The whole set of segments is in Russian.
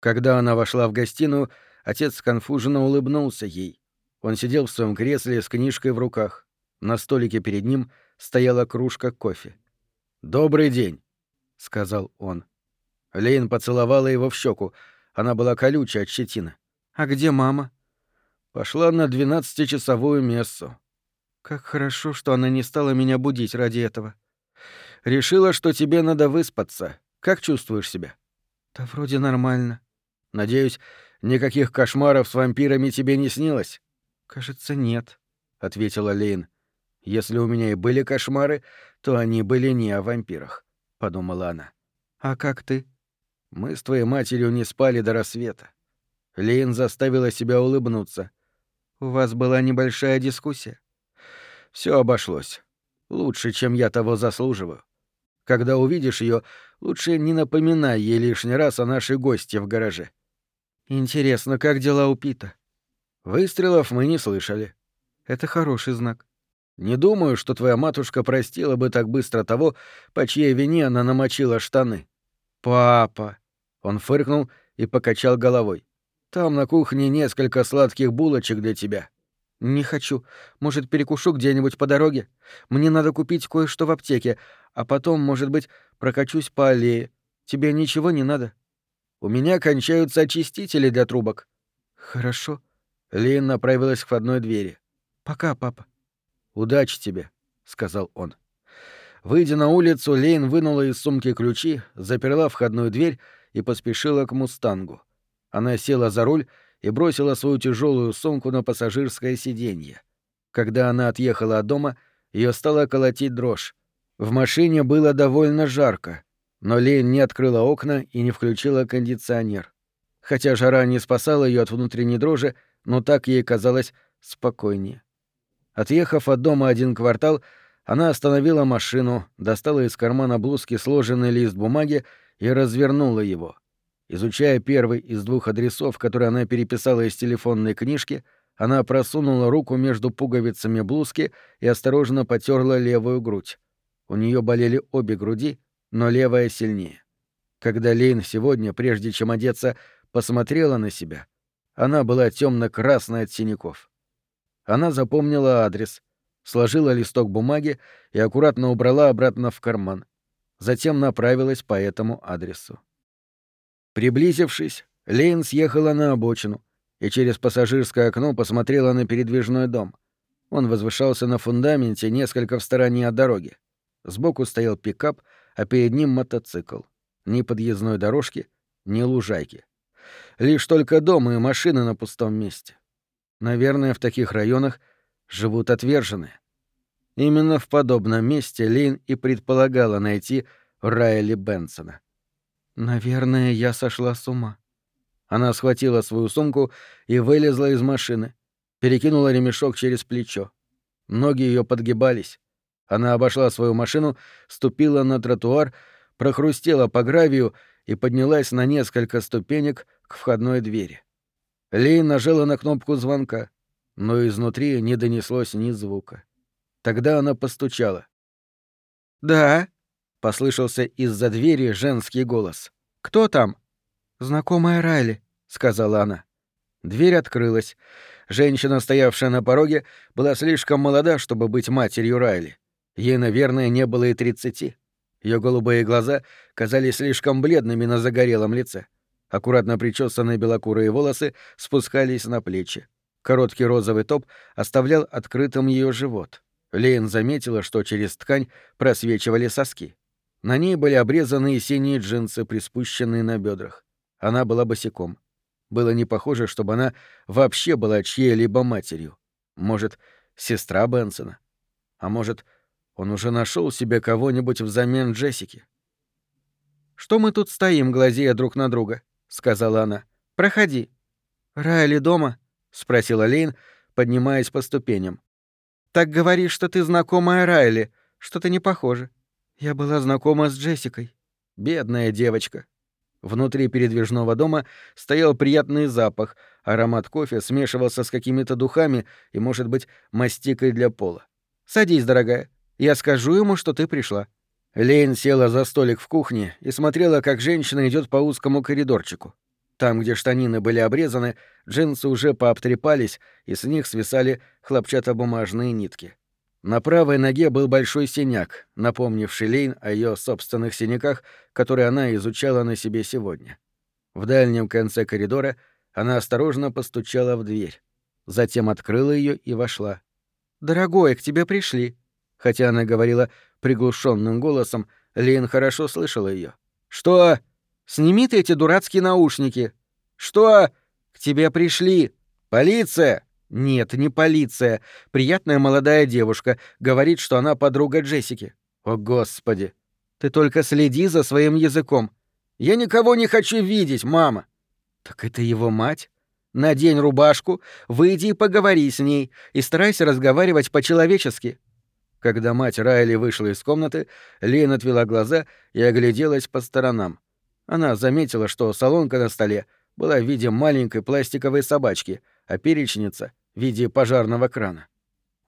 Когда она вошла в гостиную, отец сконфуженно улыбнулся ей. Он сидел в своем кресле с книжкой в руках. На столике перед ним стояла кружка кофе. «Добрый день», — сказал он. Лейн поцеловала его в щеку. Она была колючая от щетины. «А где мама?» «Пошла на двенадцатичасовую мессу». «Как хорошо, что она не стала меня будить ради этого». «Решила, что тебе надо выспаться. Как чувствуешь себя?» «Да вроде нормально». «Надеюсь, никаких кошмаров с вампирами тебе не снилось?» «Кажется, нет», — ответила Лейн. «Если у меня и были кошмары, то они были не о вампирах», — подумала она. «А как ты?» Мы с твоей матерью не спали до рассвета. Лейн заставила себя улыбнуться. У вас была небольшая дискуссия. Все обошлось. Лучше, чем я того заслуживаю. Когда увидишь ее, лучше не напоминай ей лишний раз о нашей гости в гараже. Интересно, как дела у Пита? Выстрелов мы не слышали. Это хороший знак. Не думаю, что твоя матушка простила бы так быстро того, по чьей вине она намочила штаны. «Папа!» Он фыркнул и покачал головой. «Там на кухне несколько сладких булочек для тебя». «Не хочу. Может, перекушу где-нибудь по дороге? Мне надо купить кое-что в аптеке, а потом, может быть, прокачусь по аллее. Тебе ничего не надо?» «У меня кончаются очистители для трубок». «Хорошо». Лин направилась к входной двери. «Пока, папа». «Удачи тебе», — сказал он. Выйдя на улицу, Лейн вынула из сумки ключи, заперла входную дверь и поспешила к «Мустангу». Она села за руль и бросила свою тяжелую сумку на пассажирское сиденье. Когда она отъехала от дома, ее стала колотить дрожь. В машине было довольно жарко, но Лейн не открыла окна и не включила кондиционер. Хотя жара не спасала ее от внутренней дрожи, но так ей казалось спокойнее. Отъехав от дома один квартал, она остановила машину, достала из кармана блузки сложенный лист бумаги и развернула его. Изучая первый из двух адресов, которые она переписала из телефонной книжки, она просунула руку между пуговицами блузки и осторожно потерла левую грудь. У нее болели обе груди, но левая сильнее. Когда Лейн сегодня, прежде чем одеться, посмотрела на себя, она была темно-красной от синяков. Она запомнила адрес, сложила листок бумаги и аккуратно убрала обратно в карман. Затем направилась по этому адресу. Приблизившись, Лейн съехала на обочину и через пассажирское окно посмотрела на передвижной дом. Он возвышался на фундаменте несколько в стороне от дороги. Сбоку стоял пикап, а перед ним мотоцикл. Ни подъездной дорожки, ни лужайки. Лишь только дом и машины на пустом месте. Наверное, в таких районах живут отверженные. Именно в подобном месте Лин и предполагала найти Райли Бенсона. «Наверное, я сошла с ума». Она схватила свою сумку и вылезла из машины, перекинула ремешок через плечо. Ноги ее подгибались. Она обошла свою машину, ступила на тротуар, прохрустела по гравию и поднялась на несколько ступенек к входной двери. Лей нажала на кнопку звонка, но изнутри не донеслось ни звука. Тогда она постучала. «Да», — послышался из-за двери женский голос. «Кто там?» «Знакомая Райли», — сказала она. Дверь открылась. Женщина, стоявшая на пороге, была слишком молода, чтобы быть матерью Райли. Ей, наверное, не было и тридцати. Ее голубые глаза казались слишком бледными на загорелом лице. Аккуратно причесанные белокурые волосы спускались на плечи. Короткий розовый топ оставлял открытым ее живот. Лейн заметила, что через ткань просвечивали соски. На ней были обрезанные синие джинсы, приспущенные на бедрах. Она была босиком. Было не похоже, чтобы она вообще была чьей-либо матерью. Может, сестра Бенсона? А может, он уже нашел себе кого-нибудь взамен Джессики? «Что мы тут стоим, глазея друг на друга?» — сказала она. «Проходи». «Райли дома?» — спросила Лейн, поднимаясь по ступеням. «Так говоришь, что ты знакомая Райли. Что-то не похоже. Я была знакома с Джессикой». Бедная девочка. Внутри передвижного дома стоял приятный запах, аромат кофе смешивался с какими-то духами и, может быть, мастикой для пола. «Садись, дорогая. Я скажу ему, что ты пришла». Лейн села за столик в кухне и смотрела, как женщина идет по узкому коридорчику. Там, где штанины были обрезаны, джинсы уже пообтрепались, и с них свисали хлопчатобумажные нитки. На правой ноге был большой синяк, напомнивший Лейн о ее собственных синяках, которые она изучала на себе сегодня. В дальнем конце коридора она осторожно постучала в дверь. Затем открыла ее и вошла. «Дорогой, к тебе пришли». Хотя она говорила приглушенным голосом, Лейн хорошо слышала ее. «Что? Сними ты эти дурацкие наушники!» «Что? К тебе пришли! Полиция!» «Нет, не полиция. Приятная молодая девушка. Говорит, что она подруга Джессики». «О, Господи! Ты только следи за своим языком. Я никого не хочу видеть, мама!» «Так это его мать?» «Надень рубашку, выйди и поговори с ней, и старайся разговаривать по-человечески». Когда мать Райли вышла из комнаты, Лейн отвела глаза и огляделась по сторонам. Она заметила, что солонка на столе была в виде маленькой пластиковой собачки, а перечница — в виде пожарного крана.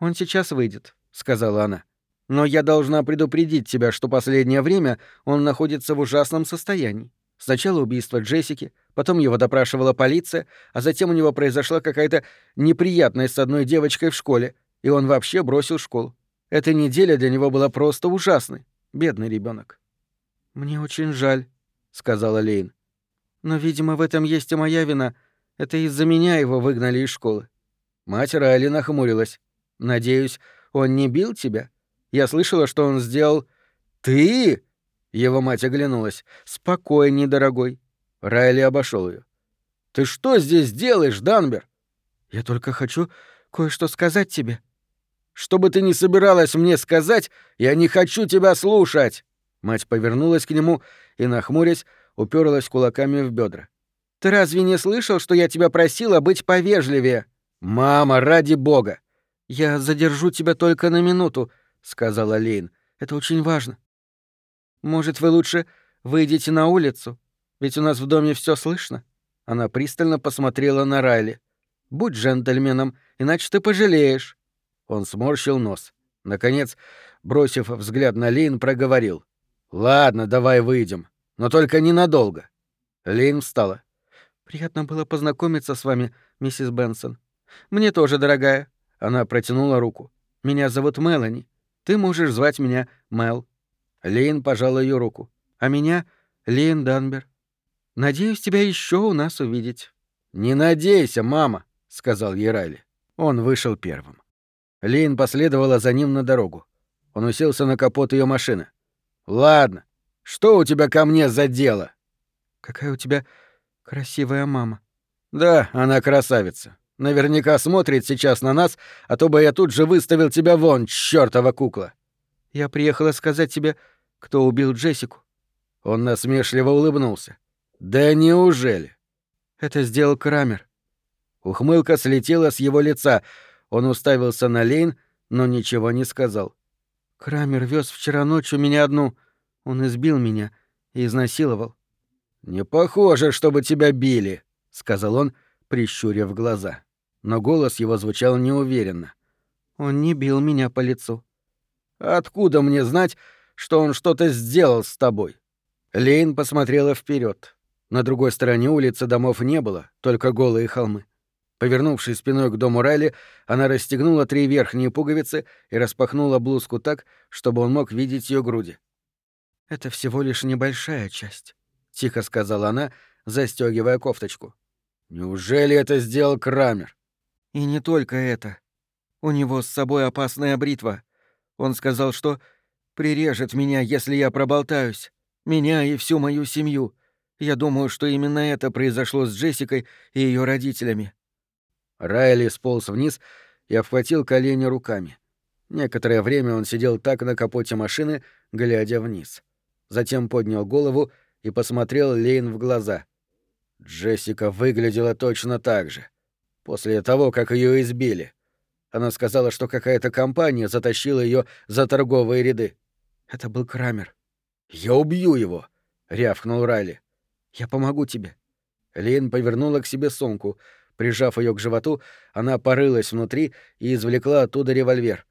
«Он сейчас выйдет», — сказала она. «Но я должна предупредить тебя, что последнее время он находится в ужасном состоянии. Сначала убийство Джессики, потом его допрашивала полиция, а затем у него произошла какая-то неприятность с одной девочкой в школе, и он вообще бросил школу. Эта неделя для него была просто ужасной. Бедный ребенок. «Мне очень жаль», — сказала Лейн. «Но, видимо, в этом есть и моя вина. Это из-за меня его выгнали из школы». Мать Райли нахмурилась. «Надеюсь, он не бил тебя? Я слышала, что он сделал...» «Ты?» Его мать оглянулась. «Спокойней, дорогой». Райли обошел ее. «Ты что здесь делаешь, Данбер?» «Я только хочу кое-что сказать тебе». «Что бы ты ни собиралась мне сказать, я не хочу тебя слушать!» Мать повернулась к нему и, нахмурясь, уперлась кулаками в бедра. «Ты разве не слышал, что я тебя просила быть повежливее?» «Мама, ради бога!» «Я задержу тебя только на минуту», — сказала Лейн. «Это очень важно. Может, вы лучше выйдете на улицу? Ведь у нас в доме все слышно». Она пристально посмотрела на Райли. «Будь джентльменом, иначе ты пожалеешь». Он сморщил нос. Наконец, бросив взгляд на Лейн, проговорил. «Ладно, давай выйдем. Но только ненадолго». Лейн встала. «Приятно было познакомиться с вами, миссис Бенсон. Мне тоже, дорогая». Она протянула руку. «Меня зовут Мелани. Ты можешь звать меня Мел». Лейн пожала ее руку. «А меня — Лейн Данбер. Надеюсь тебя еще у нас увидеть». «Не надейся, мама», — сказал ей Райли. Он вышел первым. Лейн последовала за ним на дорогу. Он уселся на капот ее машины. «Ладно. Что у тебя ко мне за дело?» «Какая у тебя красивая мама». «Да, она красавица. Наверняка смотрит сейчас на нас, а то бы я тут же выставил тебя вон, чёртова кукла». «Я приехала сказать тебе, кто убил Джессику». Он насмешливо улыбнулся. «Да неужели?» «Это сделал Крамер». Ухмылка слетела с его лица — он уставился на Лейн, но ничего не сказал. «Крамер вез вчера ночью меня одну. Он избил меня и изнасиловал». «Не похоже, чтобы тебя били», — сказал он, прищурив глаза. Но голос его звучал неуверенно. «Он не бил меня по лицу». «Откуда мне знать, что он что-то сделал с тобой?» Лейн посмотрела вперед. На другой стороне улицы домов не было, только голые холмы. Повернувшись спиной к дому Райли, она расстегнула три верхние пуговицы и распахнула блузку так, чтобы он мог видеть ее груди. «Это всего лишь небольшая часть», — тихо сказала она, застегивая кофточку. «Неужели это сделал Крамер?» «И не только это. У него с собой опасная бритва. Он сказал, что прирежет меня, если я проболтаюсь. Меня и всю мою семью. Я думаю, что именно это произошло с Джессикой и ее родителями. Райли сполз вниз и обхватил колени руками. Некоторое время он сидел так на капоте машины, глядя вниз. Затем поднял голову и посмотрел Лейн в глаза. Джессика выглядела точно так же. После того, как ее избили. Она сказала, что какая-то компания затащила ее за торговые ряды. Это был Крамер. «Я убью его!» — рявкнул Райли. «Я помогу тебе». Лейн повернула к себе сумку — Прижав ее к животу, она порылась внутри и извлекла оттуда револьвер.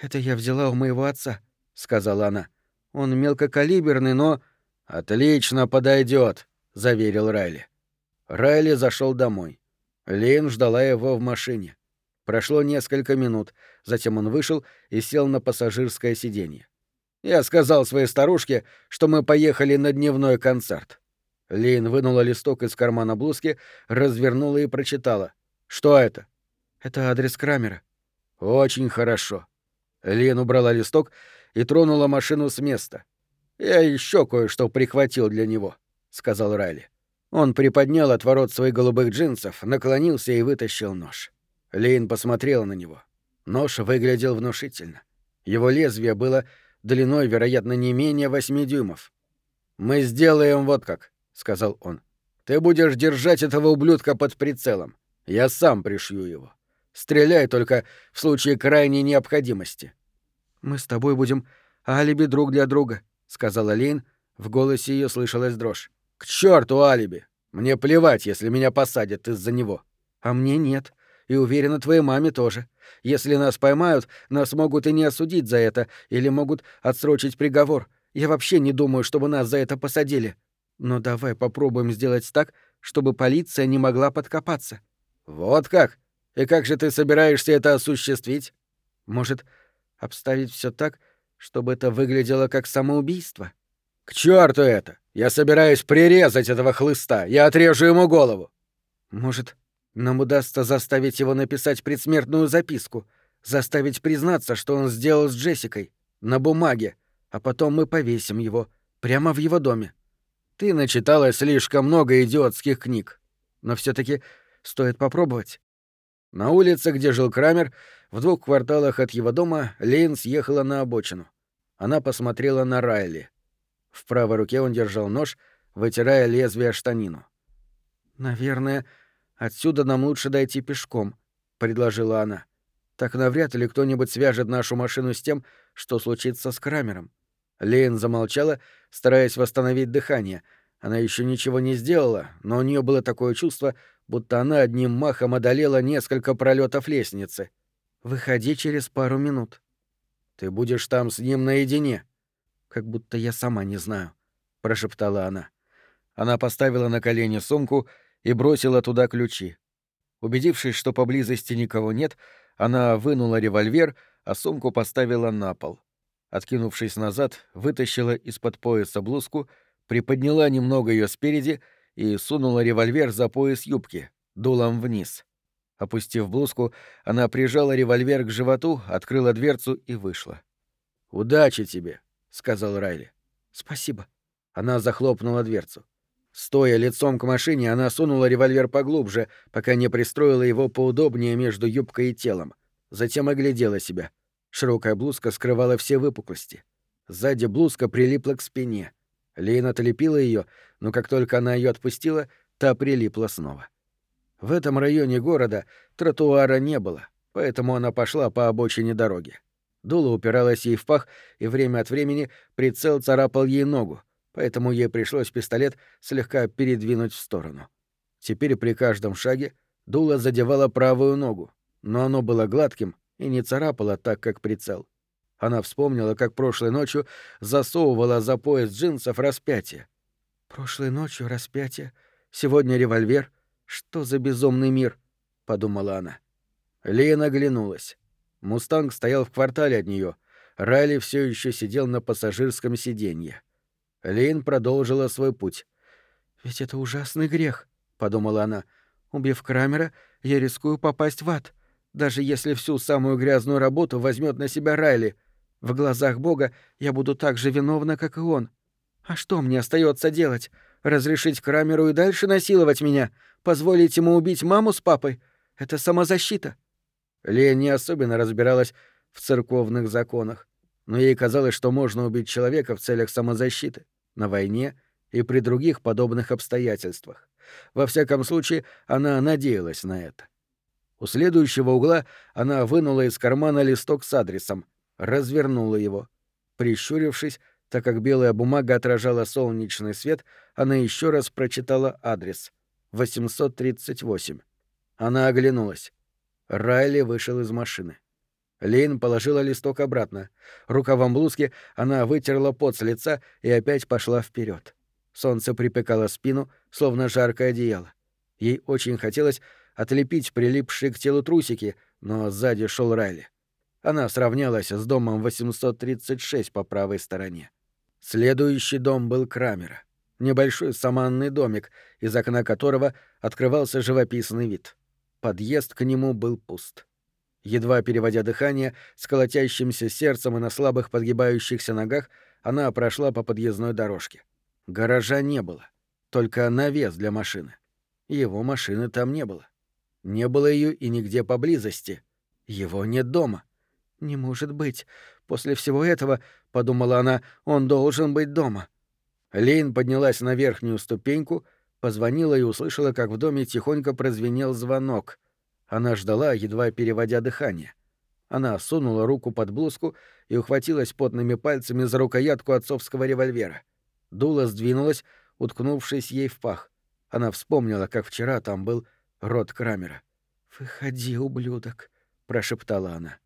«Это я взяла у моего отца», — сказала она. «Он мелкокалиберный, но...» «Отлично подойдет, заверил Райли. Райли зашел домой. Лейн ждала его в машине. Прошло несколько минут, затем он вышел и сел на пассажирское сиденье. Я сказал своей старушке, что мы поехали на дневной концерт. Лейн вынула листок из кармана блузки, развернула и прочитала. «Что это?» «Это адрес Крамера». «Очень хорошо». Лейн убрала листок и тронула машину с места. «Я еще кое-что прихватил для него», — сказал Райли. Он приподнял отворот своих голубых джинсов, наклонился и вытащил нож. Лейн посмотрела на него. Нож выглядел внушительно. Его лезвие было длиной, вероятно, не менее восьми дюймов. «Мы сделаем вот как», — сказал он. «Ты будешь держать этого ублюдка под прицелом. Я сам пришью его. Стреляй только в случае крайней необходимости». «Мы с тобой будем алиби друг для друга», — сказала Лейн. В голосе ее слышалась дрожь. «К черту алиби! Мне плевать, если меня посадят из-за него». «А мне нет. И уверена, твоей маме тоже. Если нас поймают, нас могут и не осудить за это, или могут отсрочить приговор. Я вообще не думаю, чтобы нас за это посадили. Но давай попробуем сделать так, чтобы полиция не могла подкопаться». «Вот как? И как же ты собираешься это осуществить?» «Может, обставить все так, чтобы это выглядело как самоубийство?» «К черту это! Я собираюсь прирезать этого хлыста! Я отрежу ему голову!» «Может, нам удастся заставить его написать предсмертную записку, заставить признаться, что он сделал с Джессикой, на бумаге, а потом мы повесим его, прямо в его доме. Ты начитала слишком много идиотских книг, но все таки стоит попробовать». На улице, где жил Крамер, в двух кварталах от его дома, Лейн съехала на обочину. Она посмотрела на Райли. В правой руке он держал нож, вытирая лезвие штанину. «Наверное, Отсюда нам лучше дойти пешком, предложила она. Так навряд ли кто-нибудь свяжет нашу машину с тем, что случится с Крамером. Лейн замолчала, стараясь восстановить дыхание. Она еще ничего не сделала, но у нее было такое чувство, будто она одним махом одолела несколько пролетов лестницы. Выходи через пару минут. Ты будешь там с ним наедине. Как будто я сама не знаю, прошептала она. Она поставила на колени сумку и бросила туда ключи. Убедившись, что поблизости никого нет, она вынула револьвер, а сумку поставила на пол. Откинувшись назад, вытащила из-под пояса блузку, приподняла немного ее спереди и сунула револьвер за пояс юбки, дулом вниз. Опустив блузку, она прижала револьвер к животу, открыла дверцу и вышла. «Удачи тебе», — сказал Райли. «Спасибо». Она захлопнула дверцу. Стоя лицом к машине, она сунула револьвер поглубже, пока не пристроила его поудобнее между юбкой и телом. Затем оглядела себя. Широкая блузка скрывала все выпуклости. Сзади блузка прилипла к спине. Лейн отлепила ее, но как только она ее отпустила, та прилипла снова. В этом районе города тротуара не было, поэтому она пошла по обочине дороги. Дуло упиралось ей в пах, и время от времени прицел царапал ей ногу, поэтому ей пришлось пистолет слегка передвинуть в сторону. Теперь при каждом шаге дуло задевало правую ногу, но оно было гладким и не царапало так, как прицел. Она вспомнила, как прошлой ночью засовывала за пояс джинсов распятие. «Прошлой ночью распятие, сегодня револьвер. Что за безумный мир?» — подумала она. Лена оглянулась. Мустанг стоял в квартале от нее. Райли все еще сидел на пассажирском сиденье. Лин продолжила свой путь. «Ведь это ужасный грех», — подумала она. «Убив Крамера, я рискую попасть в ад, даже если всю самую грязную работу возьмет на себя Райли. В глазах Бога я буду так же виновна, как и он. А что мне остается делать? Разрешить Крамеру и дальше насиловать меня? Позволить ему убить маму с папой? Это самозащита». Лен не особенно разбиралась в церковных законах но ей казалось, что можно убить человека в целях самозащиты, на войне и при других подобных обстоятельствах. Во всяком случае, она надеялась на это. У следующего угла она вынула из кармана листок с адресом, развернула его. Прищурившись, так как белая бумага отражала солнечный свет, она еще раз прочитала адрес — 838. Она оглянулась. Райли вышел из машины. Лейн положила листок обратно. Рукавом блузки она вытерла пот с лица и опять пошла вперед. Солнце припекало спину, словно жаркое одеяло. Ей очень хотелось отлепить прилипшие к телу трусики, но сзади шел Райли. Она сравнялась с домом 836 по правой стороне. Следующий дом был Крамера. Небольшой саманный домик, из окна которого открывался живописный вид. Подъезд к нему был пуст. Едва переводя дыхание, с колотящимся сердцем и на слабых подгибающихся ногах, она прошла по подъездной дорожке. Гаража не было, только навес для машины. Его машины там не было. Не было ее и нигде поблизости. Его нет дома. «Не может быть. После всего этого, — подумала она, — он должен быть дома». Лейн поднялась на верхнюю ступеньку, позвонила и услышала, как в доме тихонько прозвенел звонок. Она ждала, едва переводя дыхание. Она сунула руку под блузку и ухватилась потными пальцами за рукоятку отцовского револьвера. Дуло сдвинулось, уткнувшись ей в пах. Она вспомнила, как вчера там был рот Крамера. «Выходи, ублюдок», — прошептала она.